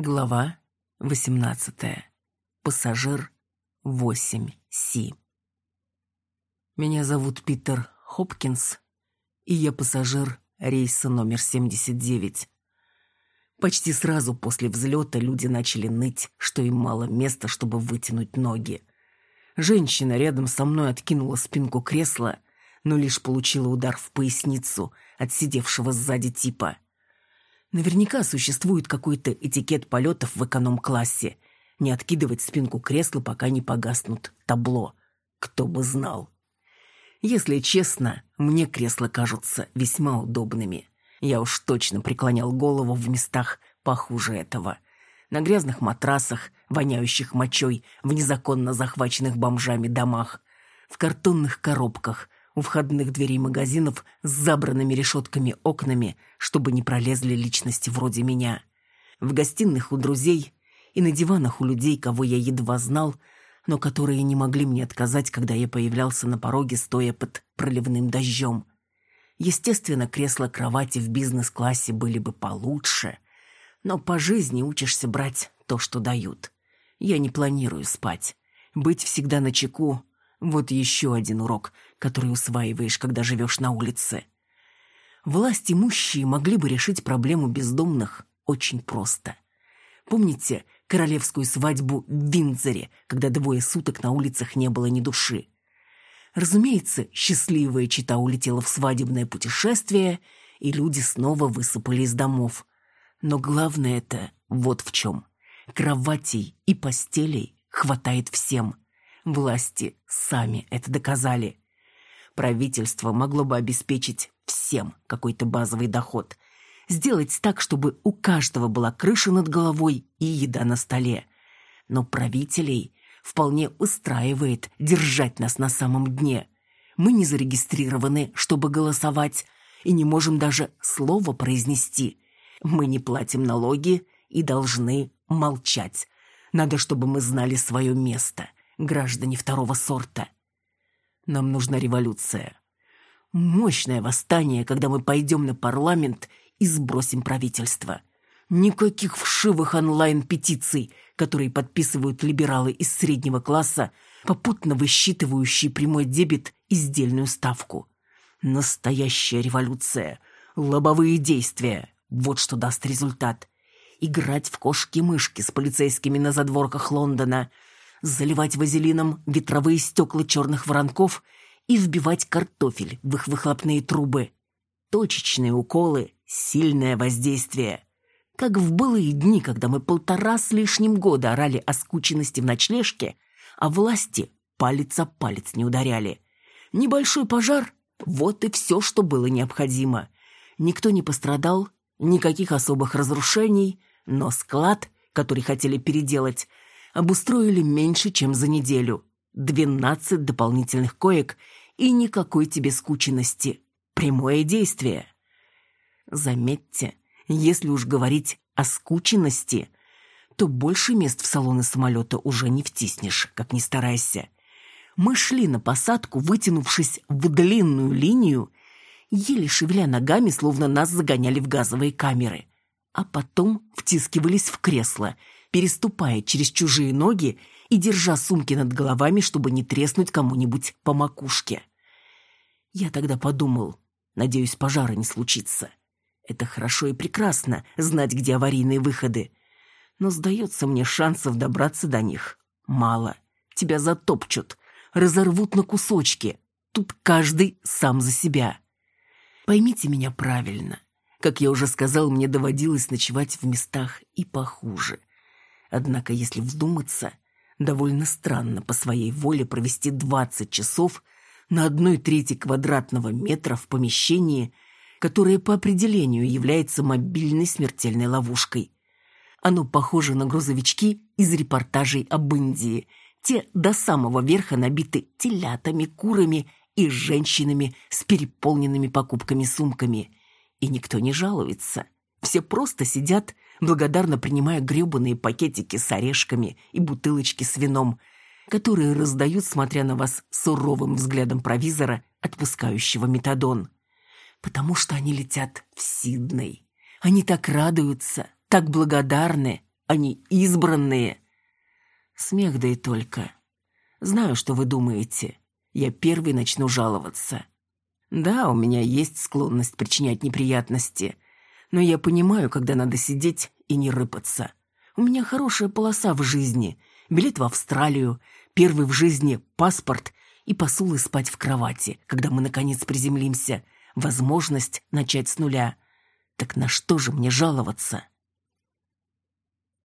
Глава 18. Пассажир 8Си. Меня зовут Питер Хопкинс, и я пассажир рейса номер 79. Почти сразу после взлета люди начали ныть, что им мало места, чтобы вытянуть ноги. Женщина рядом со мной откинула спинку кресла, но лишь получила удар в поясницу от сидевшего сзади типа – Наверняка существует какой-то этикет полетов в эконом-классе. Не откидывать спинку кресла, пока не погаснут табло. Кто бы знал. Если честно, мне кресла кажутся весьма удобными. Я уж точно преклонял голову в местах похуже этого. На грязных матрасах, воняющих мочой, в незаконно захваченных бомжами домах, в картонных коробках, у входных дверей магазинов с забранными решетками окнами, чтобы не пролезли личности вроде меня. В гостиных у друзей и на диванах у людей, кого я едва знал, но которые не могли мне отказать, когда я появлялся на пороге, стоя под проливным дождем. Естественно, кресла-кровати в бизнес-классе были бы получше, но по жизни учишься брать то, что дают. Я не планирую спать. Быть всегда на чеку вот еще один урок, который усваиваешь, когда живешь на улице. Власть имущие могли бы решить проблему бездомных очень просто. Помните королевскую свадьбу в Виндзоре, когда двое суток на улицах не было ни души? Разумеется, счастливая чита улетела в свадебное путешествие, и люди снова высыпали из домов. Но главное это вот в чем. Кроватей и постелей хватает всем – Власти сами это доказали. Правительство могло бы обеспечить всем какой-то базовый доход. Сделать так, чтобы у каждого была крыша над головой и еда на столе. Но правителей вполне устраивает держать нас на самом дне. Мы не зарегистрированы, чтобы голосовать, и не можем даже слова произнести. Мы не платим налоги и должны молчать. Надо, чтобы мы знали свое место граждане второго сорта. Нам нужна революция. Мощное восстание, когда мы пойдем на парламент и сбросим правительство. Никаких вшивых онлайн-петиций, которые подписывают либералы из среднего класса, попутно высчитывающие прямой дебет и сдельную ставку. Настоящая революция. Лобовые действия. Вот что даст результат. Играть в кошки-мышки с полицейскими на задворках Лондона – заливать вазелином ветровые стекла черных воронков и вбивать картофель в их выхлопные трубы. Точечные уколы, сильное воздействие. Как в былые дни, когда мы полтора с лишним года орали о скученности в ночлежке, а власти палец о палец не ударяли. Небольшой пожар — вот и все, что было необходимо. Никто не пострадал, никаких особых разрушений, но склад, который хотели переделать, обустроили меньше, чем за неделю. Двенадцать дополнительных коек и никакой тебе скученности. Прямое действие. Заметьте, если уж говорить о скученности, то больше мест в салоны самолета уже не втиснешь, как ни старайся. Мы шли на посадку, вытянувшись в длинную линию, еле шевеля ногами, словно нас загоняли в газовые камеры. А потом втискивались в кресло – переступая через чужие ноги и держа сумки над головами, чтобы не треснуть кому-нибудь по макушке. Я тогда подумал, надеюсь, пожара не случится. Это хорошо и прекрасно, знать, где аварийные выходы. Но, сдается мне, шансов добраться до них мало. Тебя затопчут, разорвут на кусочки. Тут каждый сам за себя. Поймите меня правильно. Как я уже сказал, мне доводилось ночевать в местах и похуже. Однако, если вдуматься, довольно странно по своей воле провести 20 часов на одной трети квадратного метра в помещении, которое по определению является мобильной смертельной ловушкой. Оно похоже на грузовички из репортажей об Индии. Те до самого верха набиты телятами, курами и женщинами с переполненными покупками сумками. И никто не жалуется. Все просто сидят благодарно принимая гребаные пакетики с орешками и бутылочки с вином, которые раздают, смотря на вас суровым взглядом провизора, отпускающего метадон. Потому что они летят в Сидней. Они так радуются, так благодарны, Они избранные. Смех да и только. Знаю, что вы думаете. Я первый начну жаловаться. Да, у меня есть склонность причинять неприятности, но я понимаю, когда надо сидеть и не рыпаться. У меня хорошая полоса в жизни, билет в Австралию, первый в жизни паспорт и посулы спать в кровати, когда мы, наконец, приземлимся, возможность начать с нуля. Так на что же мне жаловаться?»